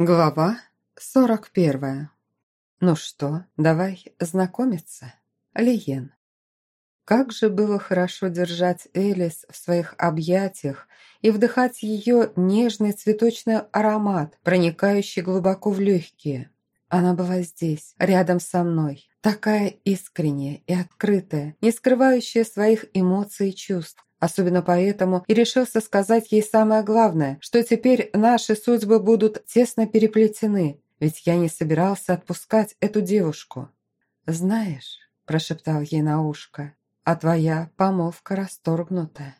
Глава сорок первая. Ну что, давай знакомиться, Лиен. Как же было хорошо держать Элис в своих объятиях и вдыхать ее нежный цветочный аромат, проникающий глубоко в легкие. Она была здесь, рядом со мной, такая искренняя и открытая, не скрывающая своих эмоций и чувств, Особенно поэтому и решился сказать ей самое главное, что теперь наши судьбы будут тесно переплетены, ведь я не собирался отпускать эту девушку. «Знаешь», – прошептал ей на ушко, – «а твоя помолвка расторгнута».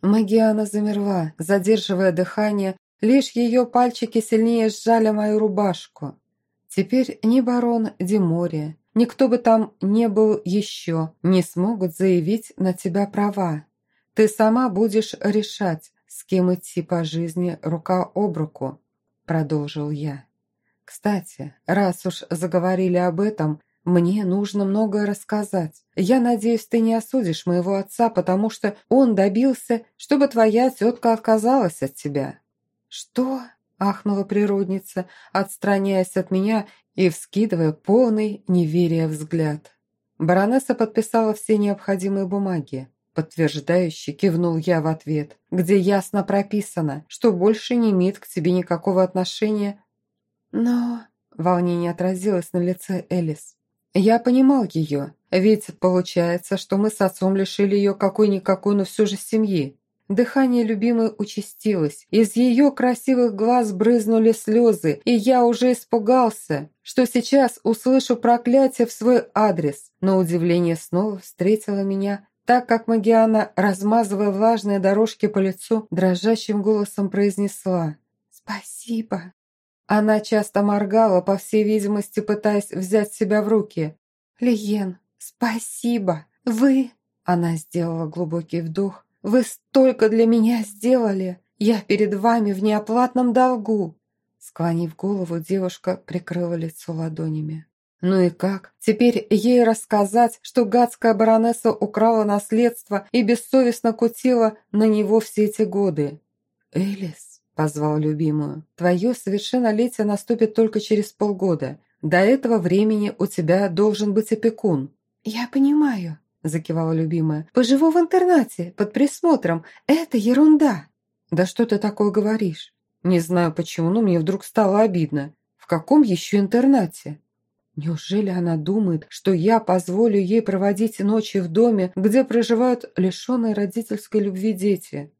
Магиана замерла, задерживая дыхание, лишь ее пальчики сильнее сжали мою рубашку. Теперь ни барон Димори, никто бы там не был еще, не смогут заявить на тебя права. Ты сама будешь решать, с кем идти по жизни рука об руку», – продолжил я. «Кстати, раз уж заговорили об этом, мне нужно многое рассказать. Я надеюсь, ты не осудишь моего отца, потому что он добился, чтобы твоя тетка отказалась от тебя». «Что?» – ахнула природница, отстраняясь от меня и вскидывая полный неверия взгляд. Баронесса подписала все необходимые бумаги. Подтверждающе кивнул я в ответ, где ясно прописано, что больше не имеет к тебе никакого отношения. Но... Волнение отразилось на лице Элис. Я понимал ее, ведь получается, что мы с отцом лишили ее какой-никакой, но все же семьи. Дыхание любимой участилось, из ее красивых глаз брызнули слезы, и я уже испугался, что сейчас услышу проклятие в свой адрес, но удивление снова встретило меня так как Магиана, размазывая влажные дорожки по лицу, дрожащим голосом произнесла «Спасибо». Она часто моргала, по всей видимости, пытаясь взять себя в руки. «Лиен, спасибо! Вы...» Она сделала глубокий вдох. «Вы столько для меня сделали! Я перед вами в неоплатном долгу!» Склонив голову, девушка прикрыла лицо ладонями. Ну и как? Теперь ей рассказать, что гадская баронесса украла наследство и бессовестно кутила на него все эти годы. «Элис», — позвал любимую, — «твое совершеннолетие наступит только через полгода. До этого времени у тебя должен быть опекун». «Я понимаю», — закивала любимая. «Поживу в интернате, под присмотром. Это ерунда». «Да что ты такое говоришь? Не знаю почему, но мне вдруг стало обидно. В каком еще интернате?» Неужели она думает, что я позволю ей проводить ночи в доме, где проживают лишенные родительской любви дети?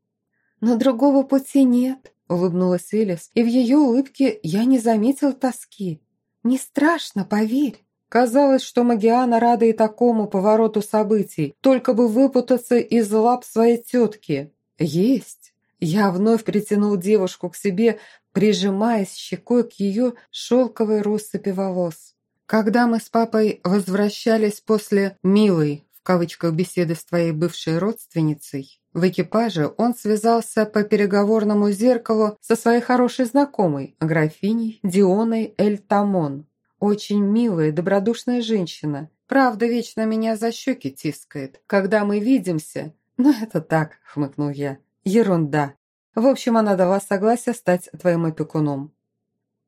Но другого пути нет, улыбнулась Элис, и в ее улыбке я не заметил тоски. Не страшно, поверь. Казалось, что Магиана рада и такому повороту событий, только бы выпутаться из лап своей тетки. Есть. Я вновь притянул девушку к себе, прижимаясь щекой к ее шелковой россыпи волос. Когда мы с папой возвращались после «милой» в кавычках беседы с твоей бывшей родственницей, в экипаже он связался по переговорному зеркалу со своей хорошей знакомой, графиней Дионой Эль Тамон. Очень милая, добродушная женщина. Правда, вечно меня за щеки тискает, когда мы видимся. Но это так, хмыкнул я. Ерунда. В общем, она дала согласие стать твоим опекуном.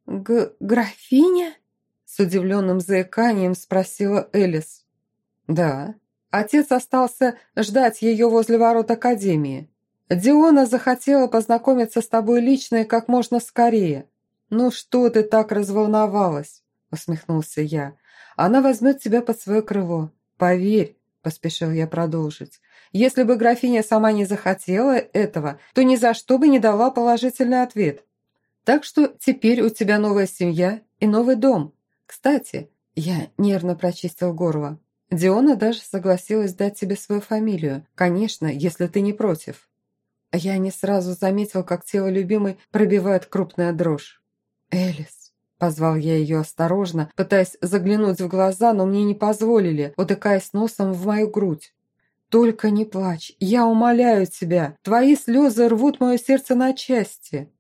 Г «Графиня?» С удивленным заиканием спросила Элис. «Да. Отец остался ждать ее возле ворот Академии. Диона захотела познакомиться с тобой лично и как можно скорее. Ну что ты так разволновалась?» усмехнулся я. «Она возьмет тебя под свое крыло. Поверь, поспешил я продолжить. Если бы графиня сама не захотела этого, то ни за что бы не дала положительный ответ. Так что теперь у тебя новая семья и новый дом. Кстати, я нервно прочистил горло. Диона даже согласилась дать тебе свою фамилию. Конечно, если ты не против. Я не сразу заметил, как тело любимой пробивает крупная дрожь. «Элис», — позвал я ее осторожно, пытаясь заглянуть в глаза, но мне не позволили, утыкаясь носом в мою грудь. «Только не плачь, я умоляю тебя, твои слезы рвут мое сердце на части».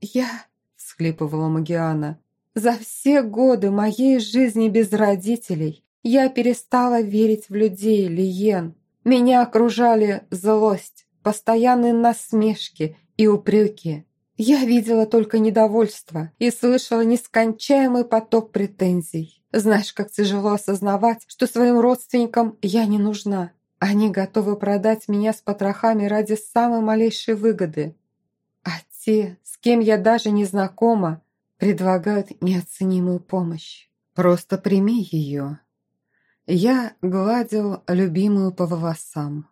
«Я...» — всхлипывала Магиана. За все годы моей жизни без родителей я перестала верить в людей, Лиен. Меня окружали злость, постоянные насмешки и упреки. Я видела только недовольство и слышала нескончаемый поток претензий. Знаешь, как тяжело осознавать, что своим родственникам я не нужна. Они готовы продать меня с потрохами ради самой малейшей выгоды. А те, с кем я даже не знакома, предлагают неоценимую помощь. Просто прими ее. Я гладил любимую по волосам.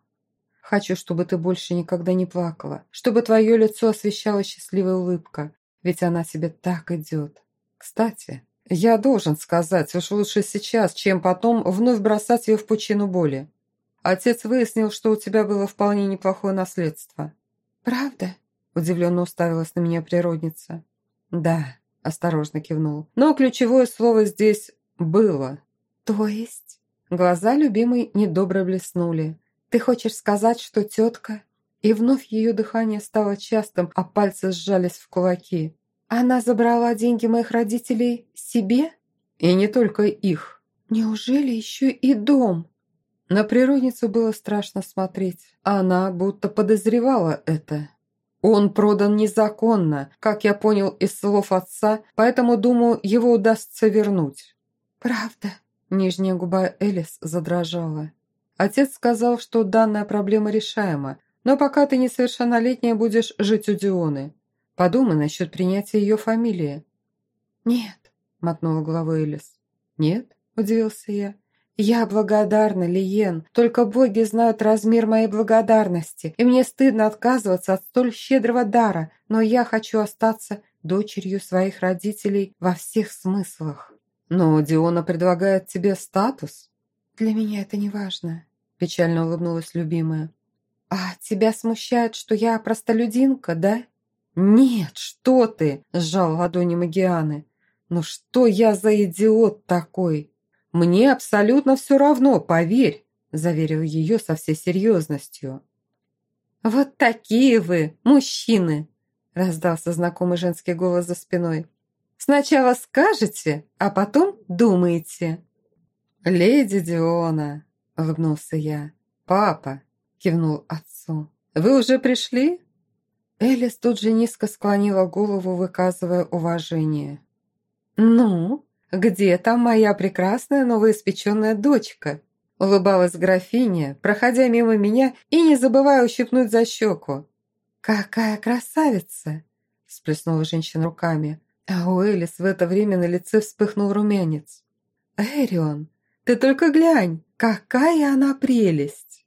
Хочу, чтобы ты больше никогда не плакала, чтобы твое лицо освещала счастливая улыбка, ведь она тебе так идет. Кстати, я должен сказать, уж лучше сейчас, чем потом вновь бросать ее в пучину боли. Отец выяснил, что у тебя было вполне неплохое наследство. «Правда?» – удивленно уставилась на меня природница. «Да», – осторожно кивнул. «Но ключевое слово здесь «было». «То есть?» Глаза любимой недобро блеснули. «Ты хочешь сказать, что тетка...» И вновь ее дыхание стало частым, а пальцы сжались в кулаки. «Она забрала деньги моих родителей себе?» «И не только их». «Неужели еще и дом?» На природницу было страшно смотреть. Она будто подозревала это. Он продан незаконно, как я понял из слов отца, поэтому, думаю, его удастся вернуть. «Правда?» Нижняя губа Элис задрожала. Отец сказал, что данная проблема решаема, но пока ты несовершеннолетняя будешь жить у Дионы. Подумай насчет принятия ее фамилии». «Нет», — мотнула головой Элис. «Нет?» — удивился я. «Я благодарна, Лиен, только боги знают размер моей благодарности, и мне стыдно отказываться от столь щедрого дара, но я хочу остаться дочерью своих родителей во всех смыслах». «Но Диона предлагает тебе статус?» «Для меня это не важно», – печально улыбнулась любимая. «А тебя смущает, что я простолюдинка, да?» «Нет, что ты!» – сжал ладони Магианы. «Ну что я за идиот такой? Мне абсолютно все равно, поверь!» – заверил ее со всей серьезностью. «Вот такие вы, мужчины!» – раздался знакомый женский голос за спиной. «Сначала скажете, а потом думаете». «Леди Диона!» – улыбнулся я. «Папа!» – кивнул отцу. «Вы уже пришли?» Элис тут же низко склонила голову, выказывая уважение. «Ну, где там моя прекрасная новоиспеченная дочка?» Улыбалась графиня, проходя мимо меня и не забывая ущипнуть за щеку. «Какая красавица!» – сплеснула женщина руками. А у Элис в это время на лице вспыхнул румянец. «Эрион, ты только глянь, какая она прелесть!»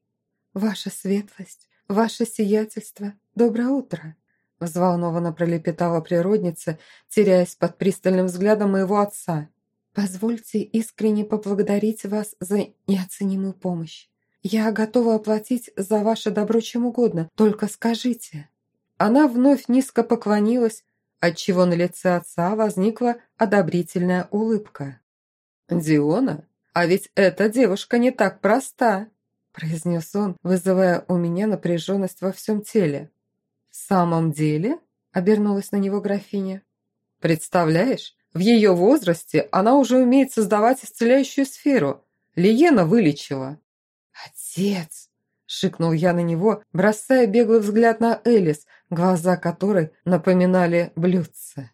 «Ваша светлость, ваше сиятельство, доброе утро!» Взволнованно пролепетала природница, теряясь под пристальным взглядом моего отца. «Позвольте искренне поблагодарить вас за неоценимую помощь. Я готова оплатить за ваше добро чем угодно, только скажите». Она вновь низко поклонилась, отчего на лице отца возникла одобрительная улыбка. «Диона, «А ведь эта девушка не так проста», – произнес он, вызывая у меня напряженность во всем теле. «В самом деле?» – обернулась на него графиня. «Представляешь, в ее возрасте она уже умеет создавать исцеляющую сферу. Лиена вылечила». «Отец!» – шикнул я на него, бросая беглый взгляд на Элис, глаза которой напоминали блюдце.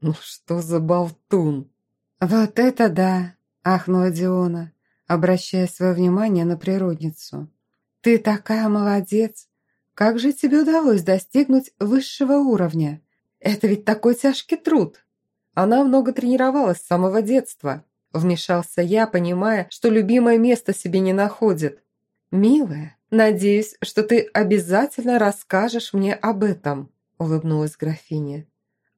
«Ну что за болтун?» «Вот это да!» ахнула Диона, обращая свое внимание на природницу. «Ты такая молодец! Как же тебе удалось достигнуть высшего уровня? Это ведь такой тяжкий труд!» Она много тренировалась с самого детства. Вмешался я, понимая, что любимое место себе не находит. «Милая, надеюсь, что ты обязательно расскажешь мне об этом», улыбнулась графиня.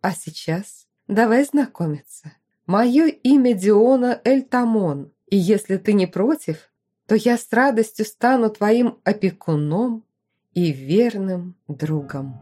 «А сейчас давай знакомиться». Мое имя Диона Эльтамон, и если ты не против, то я с радостью стану твоим опекуном и верным другом».